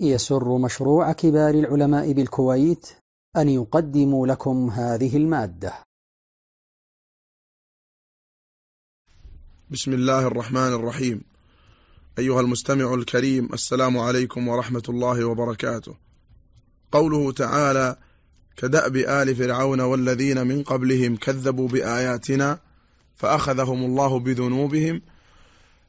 يسر مشروع كبار العلماء بالكويت أن يقدم لكم هذه المادة. بسم الله الرحمن الرحيم. أيها المستمع الكريم السلام عليكم ورحمة الله وبركاته. قوله تعالى كدأب آل فرعون والذين من قبلهم كذبوا بآياتنا فأخذهم الله بذنوبهم.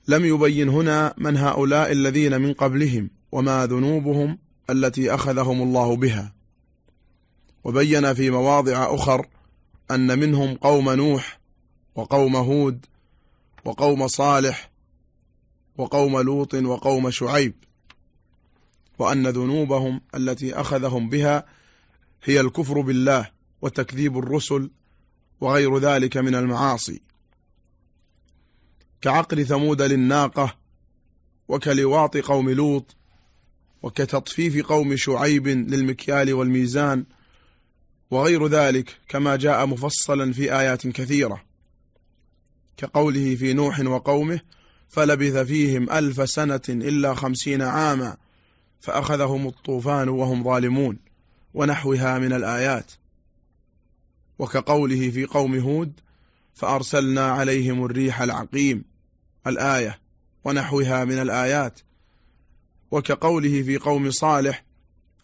لم يبين هنا من هؤلاء الذين من قبلهم. وما ذنوبهم التي أخذهم الله بها. وبين في مواضع أخر أن منهم قوم نوح وقوم هود وقوم صالح وقوم لوط وقوم شعيب وأن ذنوبهم التي أخذهم بها هي الكفر بالله وتكذيب الرسل وغير ذلك من المعاصي. كعقر ثمود للناقة وكلواط قوم لوط وكتطفيف قوم شعيب للمكيال والميزان وغير ذلك كما جاء مفصلا في آيات كثيرة كقوله في نوح وقومه فلبث فيهم ألف سنة إلا خمسين عاما فأخذهم الطوفان وهم ظالمون ونحوها من الآيات. وكقوله في قوم هود فأرسلنا عليهم الريح العقيم الآية ونحوها من الآيات. وكقوله في قوم صالح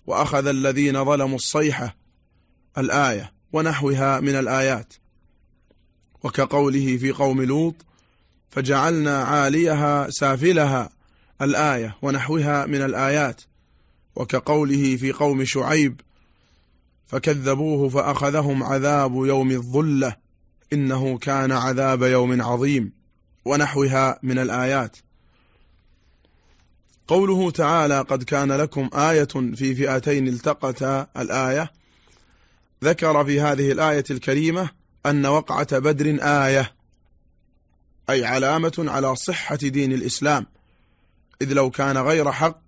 وأخذ الذين ظلموا الصيحة الآية ونحوها من الآيات. وكقوله في قوم لوط فجعلنا عاليها سافلها الآية ونحوها من الآيات. وكقوله في قوم شعيب فكذبوه فأخذهم عذاب يوم الظلة إنه كان عذاب يوم عظيم ونحوها من الآيات. قوله تعالى قد كان لكم آية في فئتين التقتا الآية. ذكر في هذه الآية الكريمة أن وقعة بدر آية أي علامة على صحة دين الإسلام. إذ لو كان غير حق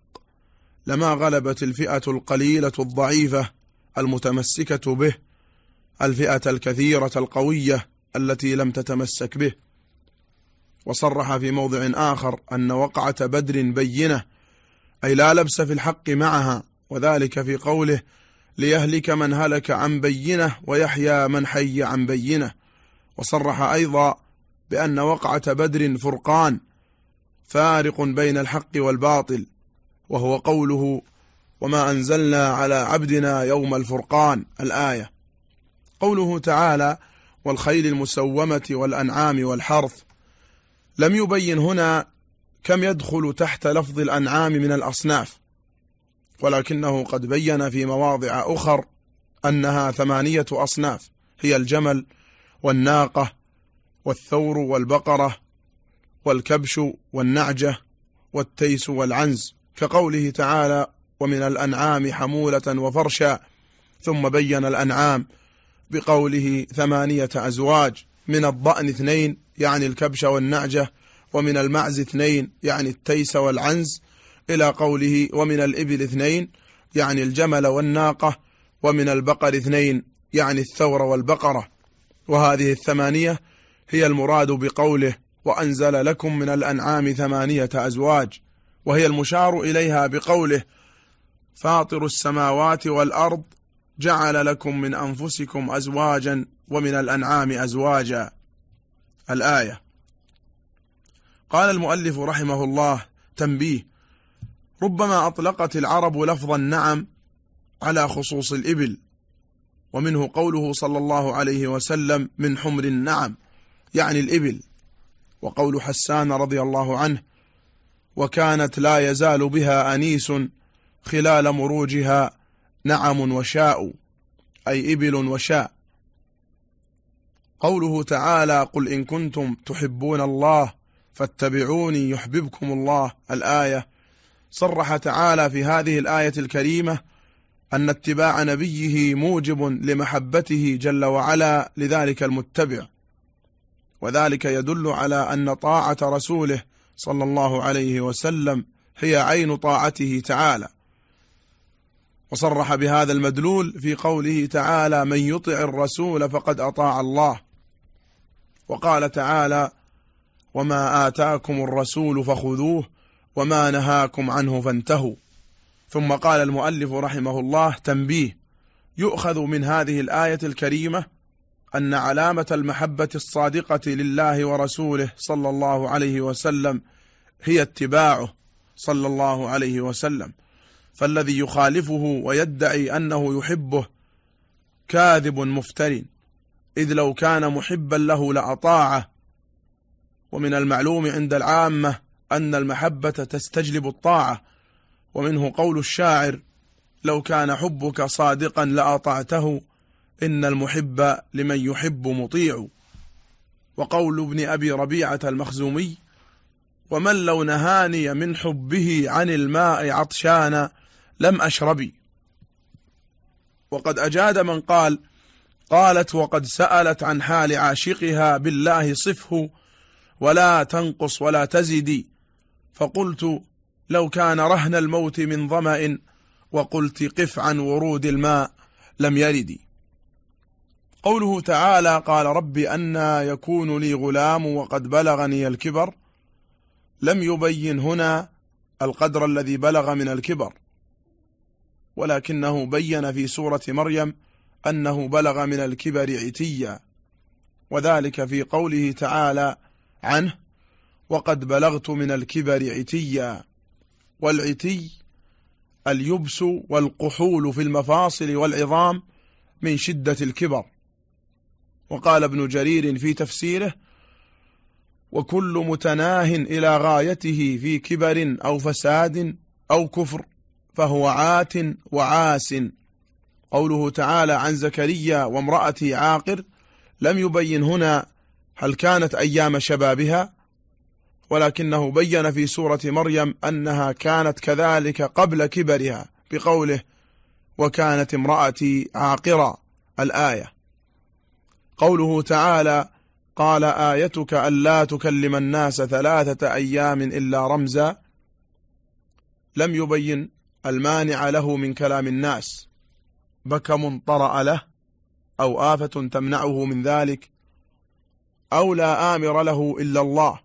لما غلبت الفئة القليلة الضعيفة المتمسكة به الفئة الكثيرة القوية التي لم تتمسك به. وصرح في موضع آخر أن وقعة بدر بينة أي لا لبس في الحق معها وذلك في قوله ليهلك من هلك عن بينة ويحيى من حي عن بينة. وصرح أيضا بأن وقعة بدر فرقان فارق بين الحق والباطل وهو قوله وما أنزلنا على عبدنا يوم الفرقان الآية. قوله تعالى والخيل المسومة والأنعام والحرث. لم يبين هنا كم يدخل تحت لفظ الأنعام من الأصناف. ولكنه قد بين في مواضع أخر أنها ثمانية أصناف. هي الجمل والناقة والثور والبقرة والكبش والنعجة والتيس والعنز. كقوله تعالى ومن الأنعام حمولة وفرشا ثم بين الأنعام بقوله ثمانية أزواج. من الضأن اثنين يعني الكبش والنعجة ومن المعز اثنين يعني التيس والعنز إلى قوله ومن الإبل اثنين يعني الجمل والناقة ومن البقر اثنين يعني الثور والبقرة. وهذه الثمانية هي المراد بقوله وأنزل لكم من الأنعام ثمانية أزواج وهي المشار إليها بقوله فاطر السماوات والأرض جعل لكم من أنفسكم أزواجا ومن الأنعام أزواجا. الآية. قال المؤلف رحمه الله تنبيه ربما أطلقت العرب لفظ النعم على خصوص الإبل ومنه قوله صلى الله عليه وسلم من حمر النعم يعني الإبل وقول حسان رضي الله عنه وكانت لا يزال بها أنيس خلال مروجها نعم وشاء أي إبل وشاء. قوله تعالى قل إن كنتم تحبون الله فاتبعوني يحببكم الله. الآية صرح تعالى في هذه الآية الكريمة أن اتباع نبيه موجب لمحبته جل وعلا لذلك المتبع. وذلك يدل على أن طاعة رسوله صلى الله عليه وسلم هي عين طاعته تعالى. وصرح بهذا المدلول في قوله تعالى من يطع الرسول فقد أطاع الله وقال تعالى وما آتاكم الرسول فخذوه وما نهاكم عنه فانتهوا. ثم قال المؤلف رحمه الله تنبيه يؤخذ من هذه الآية الكريمة أن علامة المحبة الصادقة لله ورسوله صلى الله عليه وسلم هي اتباعه صلى الله عليه وسلم. فالذي يخالفه ويدعي أنه يحبه كاذب مفتر إذ لو كان محبا له لأطاعه ومن المعلوم عند العامة أن المحبة تستجلب الطاعة ومنه قول الشاعر لو كان حبك صادقا لأطعته إن المحب لمن يحب مطيع. وقول ابن أبي ربيعة المخزومي ومن لو نهاني من حبه عن الماء عطشانا لم أشربي وقد أجاد من قال قالت وقد سألت عن حال عاشقها بالله صفه ولا تنقص ولا تزدي فقلت لو كان رهن الموت من ظمأ وقلت قف عن ورود الماء لم يرد. قوله تعالى قال رب أنا يكون لي غلام وقد بلغني الكبر. لم يبين هنا القدر الذي بلغ من الكبر. ولكنه بين في سورة مريم أنه بلغ من الكبر عتيا. وذلك في قوله تعالى عنه وقد بلغت من الكبر عتيا والعتي اليبس والقحول في المفاصل والعظام من شدة الكبر. وقال ابن جرير في تفسيره وكل متناه إلى غايته في كبر أو فساد أو كفر فهو عات وعاس. قوله تعالى عن زكريا وامرأته عاقر لم يبين هنا هل كانت أيام شبابها؟ ولكنه بين في سورة مريم أنها كانت كذلك قبل كبرها بقوله وكانت امرأتي عاقرا الآية. قوله تعالى قال آيتك ألا تكلم الناس ثلاثة أيام إلا رمزا. لم يبين المانع له من كلام الناس. بكم طرأ له أو آفة تمنعه من ذلك؟ أو لا آمر له إلا الله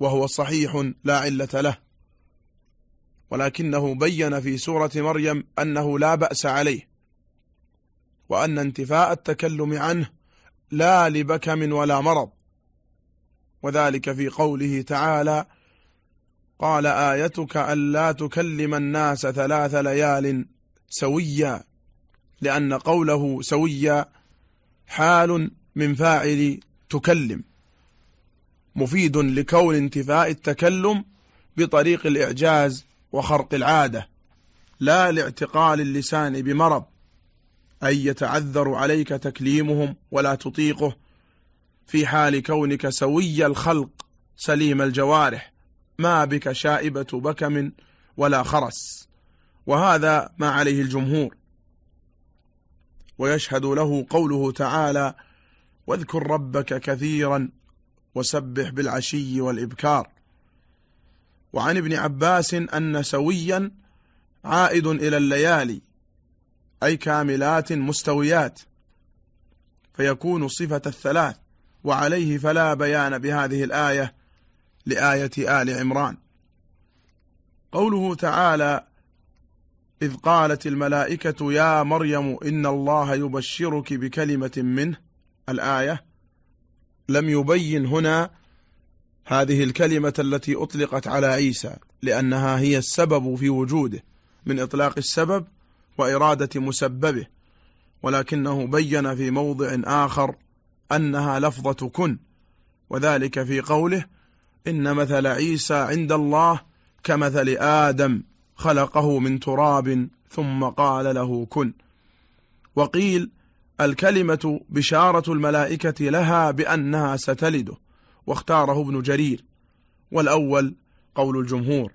وهو صحيح لا علة له. ولكنه بين في سورة مريم أنه لا بأس عليه وأن انتفاء التكلم عنه لا لبكم ولا مرض. وذلك في قوله تعالى قال آيتك ألا تكلم الناس ثلاث ليال سويا لأن قوله سويا حال من فاعل تكلم. مفيد لكون انتفاء التكلم بطريق الإعجاز وخرق العادة لا لاعتقال اللسان بمرض أي يتعذر عليك تكليمهم ولا تطيقه. في حال كونك سوي الخلق سليم الجوارح ما بك شائبة بكم ولا خرس. وهذا ما عليه الجمهور. ويشهد له قوله تعالى واذكر ربك كثيرا وسبح بالعشي والإبكار. وعن ابن عباس أن سويا عائد إلى الليالي أي كاملات مستويات فيكون صفة الثلاث وعليه فلا بيان بهذه الآية لآية آل عمران. قوله تعالى إذ قالت الملائكة يا مريم إن الله يبشرك بكلمة منه الآية لم يبين هنا هذه الكلمة التي أطلقت على عيسى لأنها هي السبب في وجوده من إطلاق السبب وإرادة مسببه ولكنه بين في موضع آخر أنها لفظة كن وذلك في قوله إن مثل عيسى عند الله كمثل آدم خلقه من تراب ثم قال له كن. وقيل الكلمة بشارة الملائكة لها بأنها ستلده واختاره ابن جرير. والأول قول الجمهور.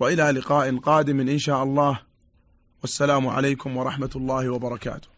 وإلى لقاء قادم إن شاء الله. والسلام عليكم ورحمة الله وبركاته.